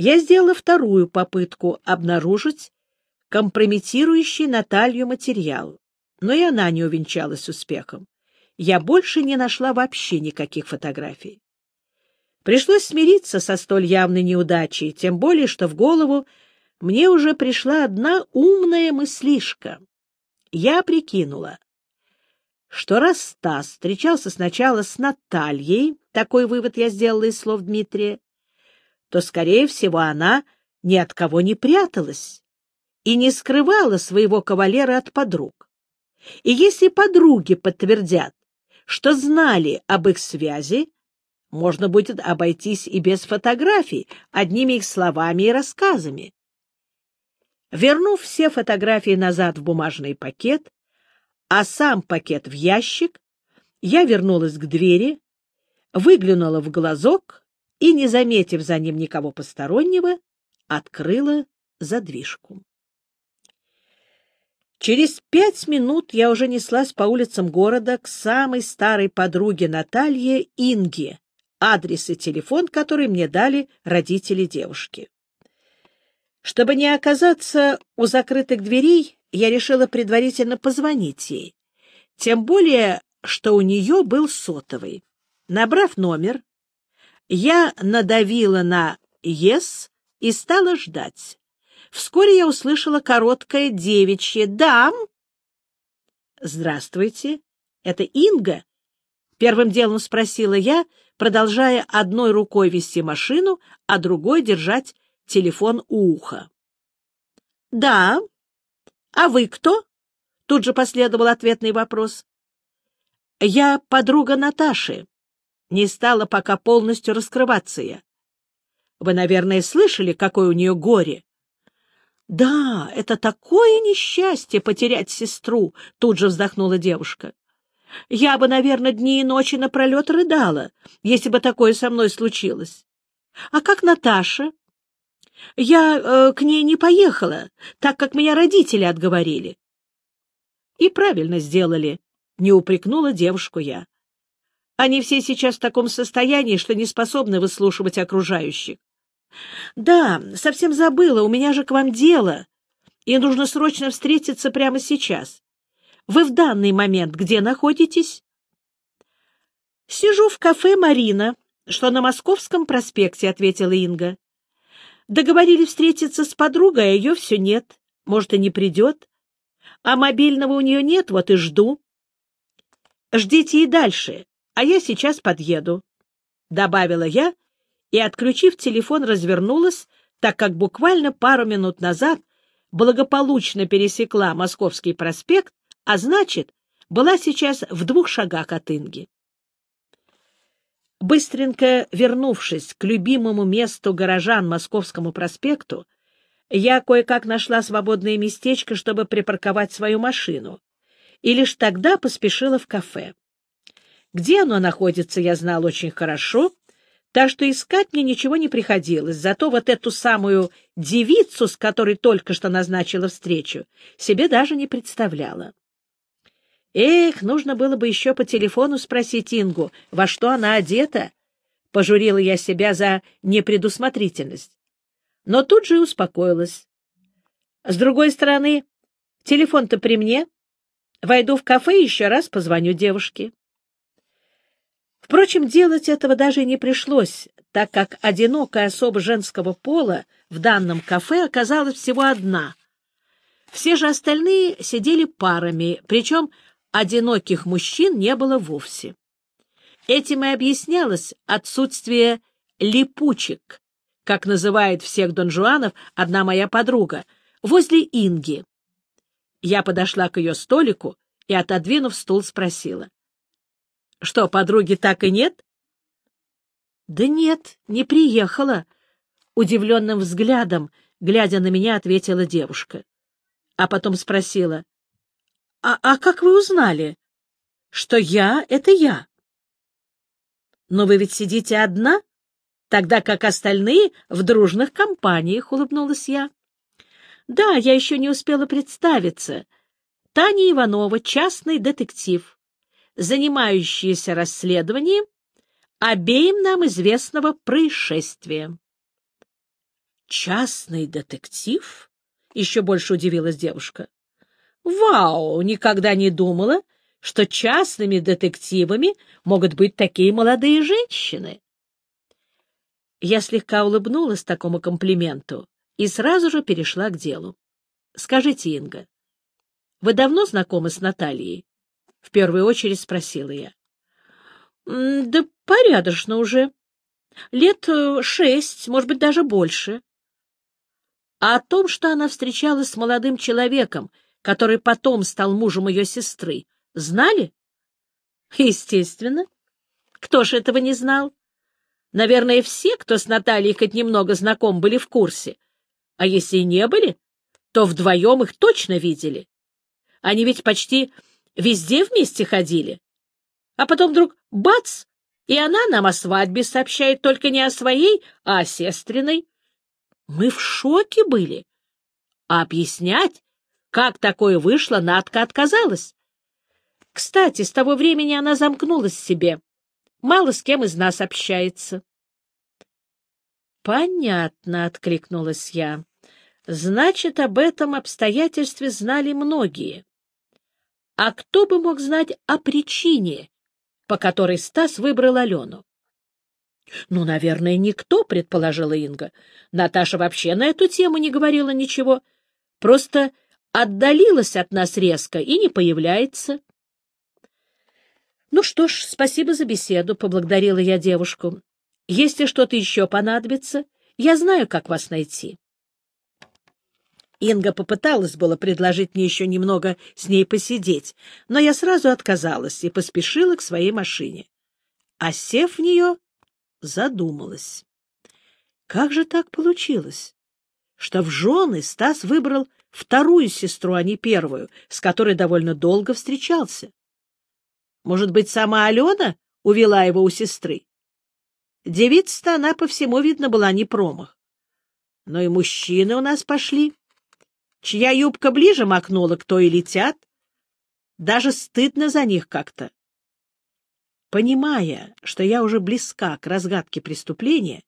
Я сделала вторую попытку обнаружить компрометирующий Наталью материал, но и она не увенчалась успехом. Я больше не нашла вообще никаких фотографий. Пришлось смириться со столь явной неудачей, тем более, что в голову мне уже пришла одна умная мыслишка. Я прикинула, что раз Стас встречался сначала с Натальей, такой вывод я сделала из слов Дмитрия, то, скорее всего, она ни от кого не пряталась и не скрывала своего кавалера от подруг. И если подруги подтвердят, что знали об их связи, можно будет обойтись и без фотографий, одними их словами и рассказами. Вернув все фотографии назад в бумажный пакет, а сам пакет в ящик, я вернулась к двери, выглянула в глазок и, не заметив за ним никого постороннего, открыла задвижку. Через пять минут я уже неслась по улицам города к самой старой подруге Наталье Инге, адрес и телефон, который мне дали родители девушки. Чтобы не оказаться у закрытых дверей, я решила предварительно позвонить ей, тем более, что у нее был сотовый. Набрав номер, я надавила на «Yes» и стала ждать. Вскоре я услышала короткое девичье «Дам!» «Здравствуйте, это Инга?» Первым делом спросила я, продолжая одной рукой вести машину, а другой держать телефон у уха. «Да. А вы кто?» Тут же последовал ответный вопрос. «Я подруга Наташи. Не стала пока полностью раскрываться я. Вы, наверное, слышали, какое у нее горе?» Да, это такое несчастье потерять сестру, тут же вздохнула девушка. Я бы, наверное, дни и ночи напролет рыдала, если бы такое со мной случилось. А как Наташа? Я э, к ней не поехала, так как меня родители отговорили. И правильно сделали, не упрекнула девушку я. Они все сейчас в таком состоянии, что не способны выслушивать окружающих. — Да, совсем забыла, у меня же к вам дело, и нужно срочно встретиться прямо сейчас. Вы в данный момент где находитесь? — Сижу в кафе «Марина», что на Московском проспекте, — ответила Инга. Договорились встретиться с подругой, а ее все нет. Может, и не придет. А мобильного у нее нет, вот и жду. Ждите и дальше, а я сейчас подъеду, — добавила я, — и, отключив телефон, развернулась, так как буквально пару минут назад благополучно пересекла Московский проспект, а значит, была сейчас в двух шагах от Инги. Быстренько вернувшись к любимому месту горожан Московскому проспекту, я кое-как нашла свободное местечко, чтобы припарковать свою машину, и лишь тогда поспешила в кафе. Где оно находится, я знал очень хорошо, так что искать мне ничего не приходилось, зато вот эту самую девицу, с которой только что назначила встречу, себе даже не представляла. Эх, нужно было бы еще по телефону спросить Ингу, во что она одета. Пожурила я себя за непредусмотрительность. Но тут же и успокоилась. С другой стороны, телефон-то при мне. Войду в кафе и еще раз позвоню девушке. Впрочем, делать этого даже не пришлось, так как одинокая особа женского пола в данном кафе оказалась всего одна. Все же остальные сидели парами, причем одиноких мужчин не было вовсе. Этим и объяснялось отсутствие липучек, как называет всех донжуанов одна моя подруга, возле Инги. Я подошла к ее столику и, отодвинув стул, спросила. Что, подруги так и нет? Да нет, не приехала. Удивленным взглядом, глядя на меня, ответила девушка. А потом спросила. А, а как вы узнали, что я — это я? Но вы ведь сидите одна, тогда как остальные в дружных компаниях, — улыбнулась я. Да, я еще не успела представиться. Таня Иванова, частный детектив занимающиеся расследованием обеим нам известного происшествия. Частный детектив? Еще больше удивилась девушка. Вау, никогда не думала, что частными детективами могут быть такие молодые женщины. Я слегка улыбнулась такому комплименту и сразу же перешла к делу. Скажите, Инга, вы давно знакомы с Натальей? В первую очередь спросила я. Да порядочно уже. Лет э, шесть, может быть, даже больше. А о том, что она встречалась с молодым человеком, который потом стал мужем ее сестры, знали? Естественно. Кто ж этого не знал? Наверное, все, кто с Натальей хоть немного знаком, были в курсе. А если и не были, то вдвоем их точно видели. Они ведь почти везде вместе ходили. А потом вдруг — бац! И она нам о свадьбе сообщает только не о своей, а о сестренной. Мы в шоке были. А объяснять, как такое вышло, Надка отказалась. Кстати, с того времени она замкнулась в себе. Мало с кем из нас общается. — Понятно, — откликнулась я. Значит, об этом обстоятельстве знали многие. А кто бы мог знать о причине, по которой Стас выбрал Алену? — Ну, наверное, никто, — предположила Инга. Наташа вообще на эту тему не говорила ничего. Просто отдалилась от нас резко и не появляется. — Ну что ж, спасибо за беседу, — поблагодарила я девушку. — Если что-то еще понадобится, я знаю, как вас найти. Инга попыталась было предложить мне еще немного с ней посидеть, но я сразу отказалась и поспешила к своей машине. А сев в нее, задумалась. Как же так получилось, что в жены Стас выбрал вторую сестру, а не первую, с которой довольно долго встречался? Может быть, сама Алена увела его у сестры? Девица-то она по всему, видно, была не промах. Но и мужчины у нас пошли чья юбка ближе макнула, кто и летят. Даже стыдно за них как-то. Понимая, что я уже близка к разгадке преступления,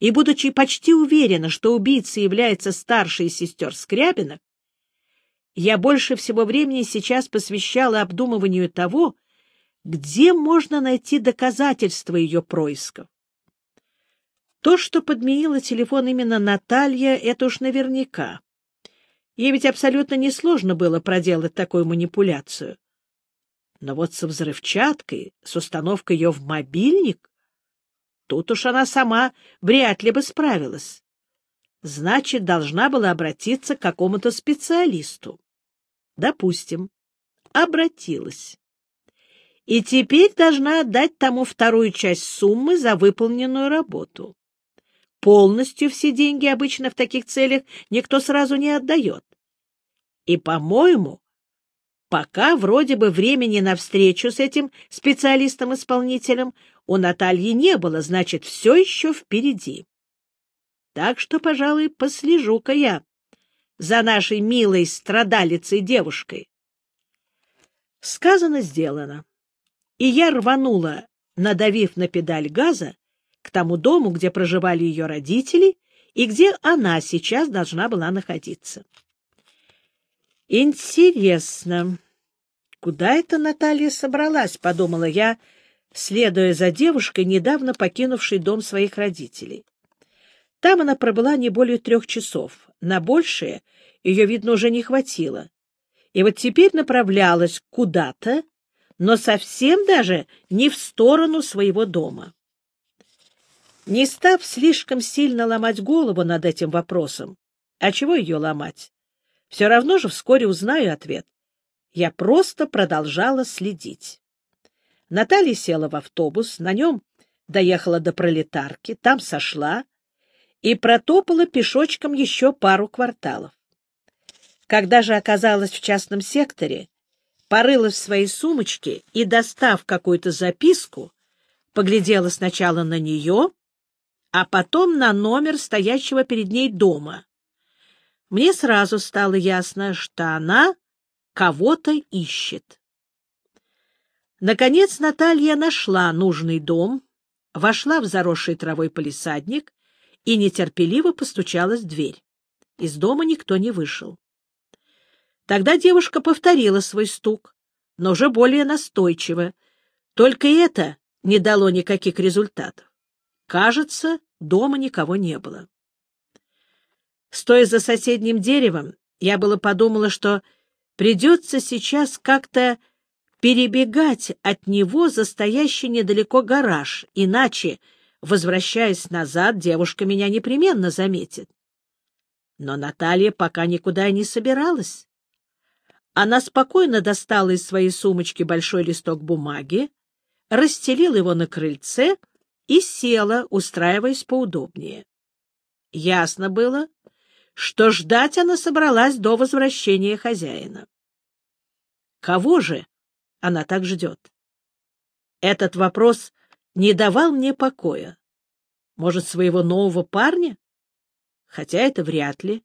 и будучи почти уверена, что убийцей является старшая из сестер Скрябина, я больше всего времени сейчас посвящала обдумыванию того, где можно найти доказательства ее происков. То, что подменила телефон именно Наталья, это уж наверняка. Ей ведь абсолютно несложно было проделать такую манипуляцию. Но вот со взрывчаткой, с установкой ее в мобильник, тут уж она сама вряд ли бы справилась. Значит, должна была обратиться к какому-то специалисту. Допустим, обратилась. И теперь должна отдать тому вторую часть суммы за выполненную работу. Полностью все деньги обычно в таких целях никто сразу не отдает. И, по-моему, пока вроде бы времени на встречу с этим специалистом-исполнителем у Натальи не было, значит, все еще впереди. Так что, пожалуй, послежу-ка я за нашей милой страдалицей-девушкой. Сказано, сделано. И я рванула, надавив на педаль газа, к тому дому, где проживали ее родители и где она сейчас должна была находиться. «Интересно, куда это Наталья собралась?» — подумала я, следуя за девушкой, недавно покинувшей дом своих родителей. Там она пробыла не более трех часов. На большее ее, видно, уже не хватило. И вот теперь направлялась куда-то, но совсем даже не в сторону своего дома. Не став слишком сильно ломать голову над этим вопросом, а чего ее ломать? Все равно же вскоре узнаю ответ. Я просто продолжала следить. Наталья села в автобус, на нем доехала до пролетарки, там сошла и протопала пешочком еще пару кварталов. Когда же оказалась в частном секторе, порылась в своей сумочке и, достав какую-то записку, поглядела сначала на нее, а потом на номер стоящего перед ней дома. Мне сразу стало ясно, что она кого-то ищет. Наконец Наталья нашла нужный дом, вошла в заросший травой полисадник и нетерпеливо постучалась в дверь. Из дома никто не вышел. Тогда девушка повторила свой стук, но уже более настойчиво. Только это не дало никаких результатов. Кажется, дома никого не было. Стоя за соседним деревом, я было подумала, что придется сейчас как-то перебегать от него за стоящий недалеко гараж, иначе, возвращаясь назад, девушка меня непременно заметит. Но Наталья пока никуда не собиралась. Она спокойно достала из своей сумочки большой листок бумаги, расстелила его на крыльце и села, устраиваясь поудобнее. Ясно было, что ждать она собралась до возвращения хозяина. Кого же она так ждет? Этот вопрос не давал мне покоя. Может, своего нового парня? Хотя это вряд ли.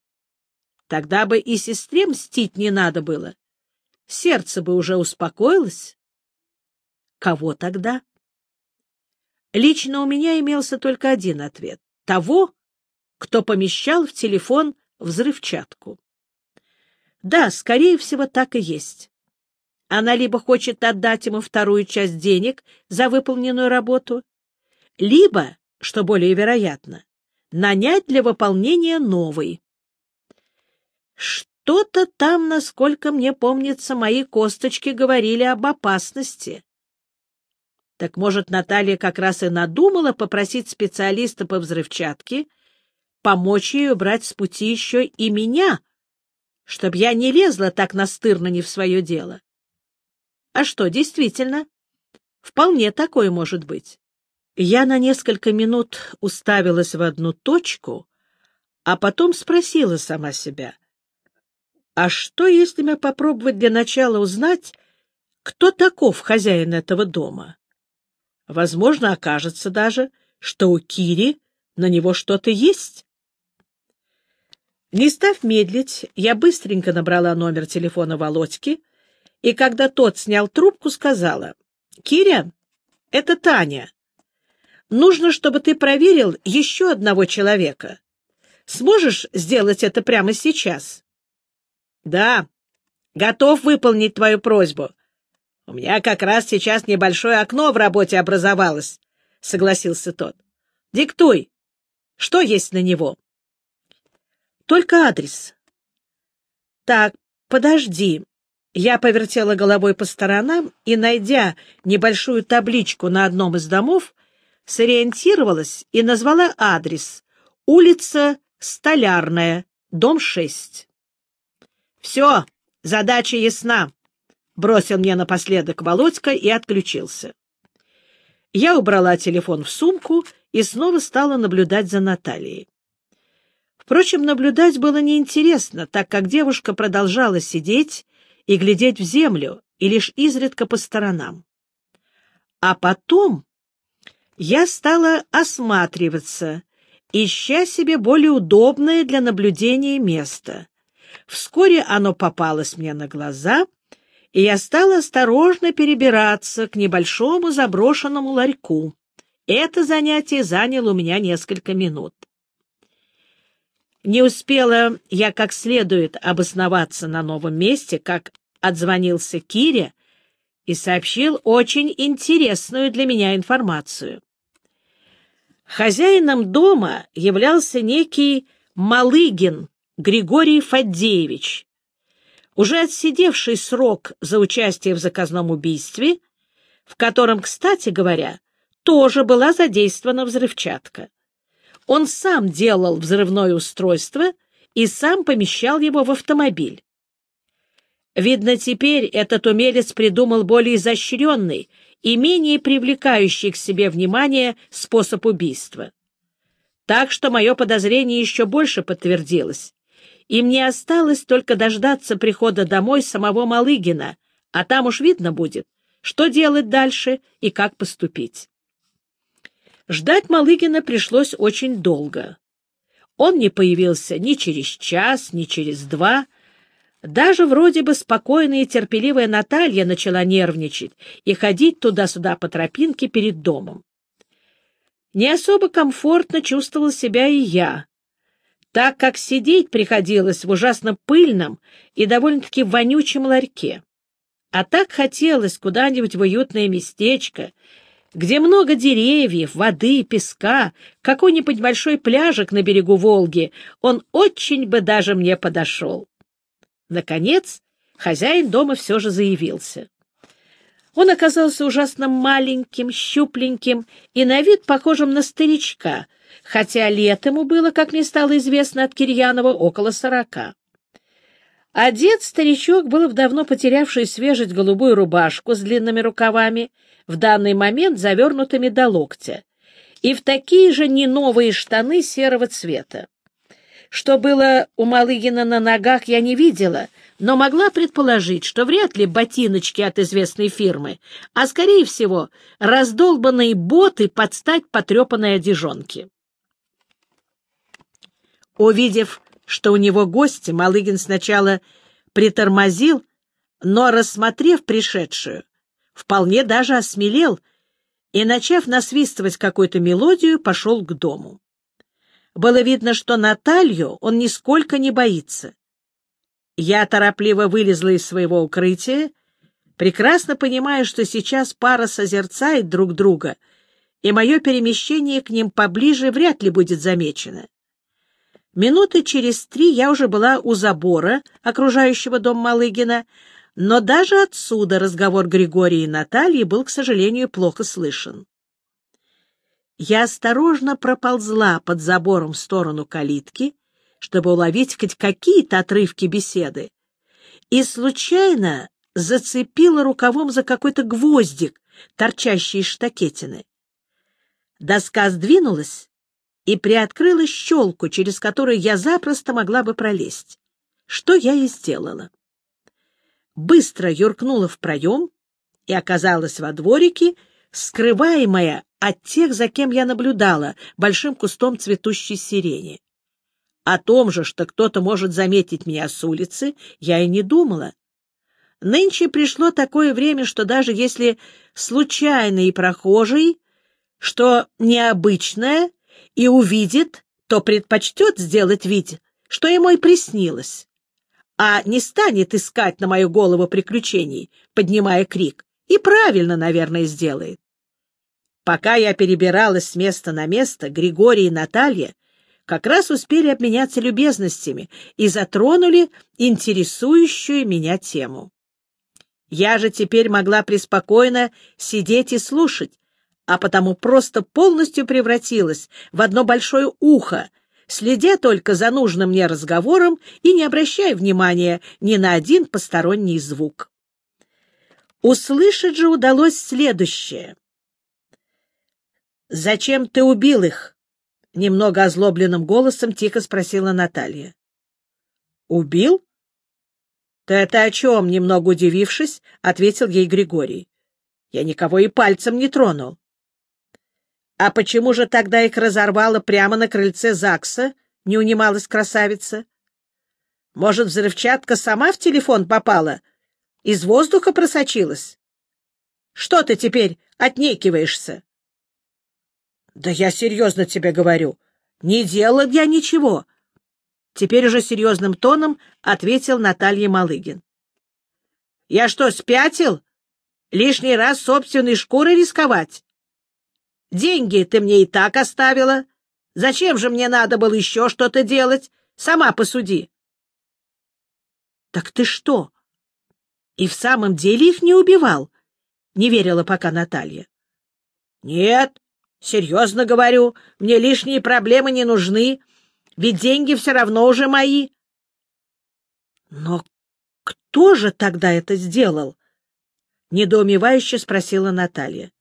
Тогда бы и сестре мстить не надо было. Сердце бы уже успокоилось. Кого тогда? Лично у меня имелся только один ответ. Того, кто помещал в телефон взрывчатку. Да, скорее всего, так и есть. Она либо хочет отдать ему вторую часть денег за выполненную работу, либо, что более вероятно, нанять для выполнения новой. Что-то там, насколько мне помнится, мои косточки говорили об опасности. Так может, Наталья как раз и надумала попросить специалиста по взрывчатке помочь ей убрать с пути еще и меня, чтоб я не лезла так настырно не в свое дело. А что, действительно, вполне такое может быть. Я на несколько минут уставилась в одну точку, а потом спросила сама себя, а что, если мне попробовать для начала узнать, кто таков хозяин этого дома? Возможно, окажется даже, что у Кири на него что-то есть. Не став медлить, я быстренько набрала номер телефона Володьки, и когда тот снял трубку, сказала, «Киря, это Таня. Нужно, чтобы ты проверил еще одного человека. Сможешь сделать это прямо сейчас?» «Да, готов выполнить твою просьбу. У меня как раз сейчас небольшое окно в работе образовалось, — согласился тот. — Диктуй. Что есть на него? — Только адрес. — Так, подожди. Я повертела головой по сторонам и, найдя небольшую табличку на одном из домов, сориентировалась и назвала адрес. Улица Столярная, дом 6. — Все, задача ясна бросил мне напоследок Володька и отключился. Я убрала телефон в сумку и снова стала наблюдать за Натальей. Впрочем, наблюдать было неинтересно, так как девушка продолжала сидеть и глядеть в землю, и лишь изредка по сторонам. А потом я стала осматриваться, ища себе более удобное для наблюдения место. Вскоре оно попалось мне на глаза — и я стала осторожно перебираться к небольшому заброшенному ларьку. Это занятие заняло у меня несколько минут. Не успела я как следует обосноваться на новом месте, как отзвонился Киря и сообщил очень интересную для меня информацию. Хозяином дома являлся некий Малыгин Григорий Фадеевич, уже отсидевший срок за участие в заказном убийстве, в котором, кстати говоря, тоже была задействована взрывчатка. Он сам делал взрывное устройство и сам помещал его в автомобиль. Видно, теперь этот умелец придумал более изощренный и менее привлекающий к себе внимание способ убийства. Так что мое подозрение еще больше подтвердилось и мне осталось только дождаться прихода домой самого Малыгина, а там уж видно будет, что делать дальше и как поступить. Ждать Малыгина пришлось очень долго. Он не появился ни через час, ни через два. Даже вроде бы спокойная и терпеливая Наталья начала нервничать и ходить туда-сюда по тропинке перед домом. Не особо комфортно чувствовал себя и я, так как сидеть приходилось в ужасно пыльном и довольно-таки вонючем ларьке. А так хотелось куда-нибудь в уютное местечко, где много деревьев, воды, песка, какой-нибудь большой пляжик на берегу Волги, он очень бы даже мне подошел. Наконец, хозяин дома все же заявился. Он оказался ужасно маленьким, щупленьким и на вид похожим на старичка, хотя лет ему было, как мне стало известно от Кирьянова, около сорока. Одет старичок был в давно потерявшую свежесть голубую рубашку с длинными рукавами, в данный момент завернутыми до локтя, и в такие же не новые штаны серого цвета. Что было у Малыгина на ногах, я не видела, но могла предположить, что вряд ли ботиночки от известной фирмы, а, скорее всего, раздолбанные боты под стать потрепанной одежонке. Увидев, что у него гости, Малыгин сначала притормозил, но, рассмотрев пришедшую, вполне даже осмелел и, начав насвистывать какую-то мелодию, пошел к дому. Было видно, что Наталью он нисколько не боится. Я торопливо вылезла из своего укрытия, прекрасно понимая, что сейчас пара созерцает друг друга, и мое перемещение к ним поближе вряд ли будет замечено. Минуты через три я уже была у забора, окружающего дом Малыгина, но даже отсюда разговор Григория и Натальи был, к сожалению, плохо слышен. Я осторожно проползла под забором в сторону калитки, чтобы уловить хоть какие-то отрывки беседы, и случайно зацепила рукавом за какой-то гвоздик, торчащий из штакетины. Доска сдвинулась и приоткрыла щелку, через которую я запросто могла бы пролезть, что я и сделала. Быстро юркнула в проем и оказалась во дворике, скрываемая от тех, за кем я наблюдала, большим кустом цветущей сирени. О том же, что кто-то может заметить меня с улицы, я и не думала. Нынче пришло такое время, что даже если случайный прохожий, что необычное, и увидит, то предпочтет сделать вид, что ему и приснилось, а не станет искать на мою голову приключений, поднимая крик, и правильно, наверное, сделает. Пока я перебиралась с места на место, Григорий и Наталья как раз успели обменяться любезностями и затронули интересующую меня тему. Я же теперь могла преспокойно сидеть и слушать, а потому просто полностью превратилась в одно большое ухо, следя только за нужным мне разговором и не обращая внимания ни на один посторонний звук. Услышать же удалось следующее. «Зачем ты убил их?» — немного озлобленным голосом тихо спросила Наталья. «Убил?» «Ты это о чем?» — немного удивившись, ответил ей Григорий. «Я никого и пальцем не тронул». «А почему же тогда их разорвало прямо на крыльце ЗАГСа?» — не унималась красавица. «Может, взрывчатка сама в телефон попала? Из воздуха просочилась? Что ты теперь отнекиваешься?» Да я серьезно тебе говорю. Не делал я ничего. Теперь уже серьезным тоном ответил Наталья Малыгин. Я что, спятил? Лишний раз собственной шкурой рисковать? Деньги ты мне и так оставила. Зачем же мне надо было еще что-то делать? Сама посуди. Так ты что? И в самом деле их не убивал? Не верила пока Наталья. Нет, Серьезно говорю, мне лишние проблемы не нужны, ведь деньги все равно уже мои. Но кто же тогда это сделал? Недоумевающе спросила Наталья.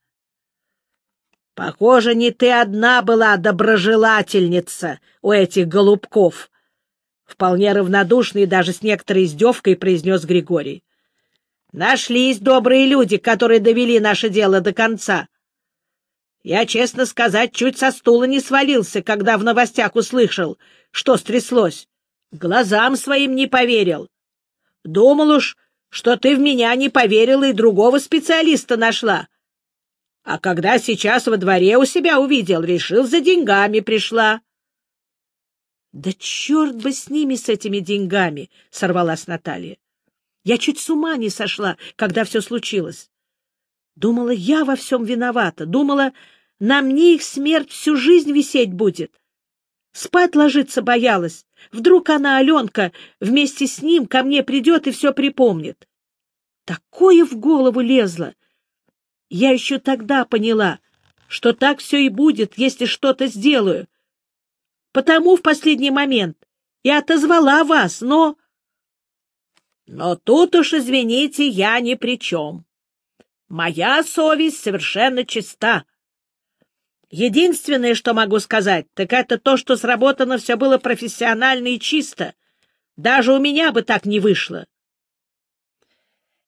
Похоже, не ты одна была доброжелательница у этих голубков. Вполне равнодушный даже с некоторой издевкой произнес Григорий. Нашлись добрые люди, которые довели наше дело до конца. Я, честно сказать, чуть со стула не свалился, когда в новостях услышал, что стряслось. Глазам своим не поверил. Думал уж, что ты в меня не поверила и другого специалиста нашла. А когда сейчас во дворе у себя увидел, решил, за деньгами пришла. — Да черт бы с ними, с этими деньгами! — сорвалась Наталья. Я чуть с ума не сошла, когда все случилось. Думала, я во всем виновата. Думала, на мне их смерть всю жизнь висеть будет. Спать ложиться боялась. Вдруг она, Аленка, вместе с ним ко мне придет и все припомнит. Такое в голову лезло. Я еще тогда поняла, что так все и будет, если что-то сделаю. Потому в последний момент и отозвала вас, но... Но тут уж, извините, я ни при чем. Моя совесть совершенно чиста. Единственное, что могу сказать, так это то, что сработано все было профессионально и чисто. Даже у меня бы так не вышло.